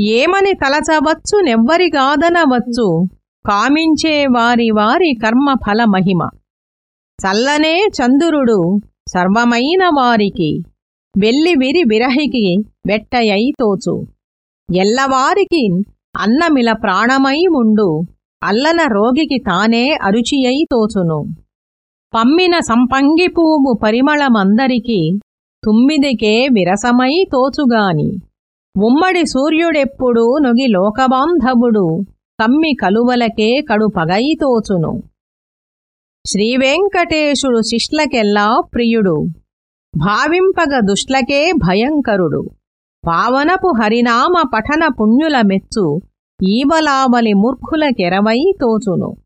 ఏమని తలచవచ్చు నెవ్వరిగాదనవచ్చు కామించే వారి వారి కర్మ ఫల మహిమ. చల్లనే చందురుడు సర్వమైన వారికి. వెల్లివిరి విరహికి వెట్టయై తోచు. ఎల్లవారికి అన్నమిల ప్రాణమై ఉండు. అల్లన రోగికి తానే అరుచియై తోచును. పమ్మిన సంపంగి పువ్వు పరిమళమందరికి తుమ్మిదికే విరసమై తోచుగాని. ఉమ్మడి సూర్యుడెప్పుడు నొగి లోకబాంధవుడు కమ్మి కలువలకే కడు పగై శ్రీవెంకటేశుడు శిష్లకెల్లా ప్రియుడు భావింపగ దుష్లకే భయంకరుడు. పావనపు హరినామ పఠన పుణ్యుల మెచ్చు ఈవలావలి మూర్ఖులకెరవై తోచును.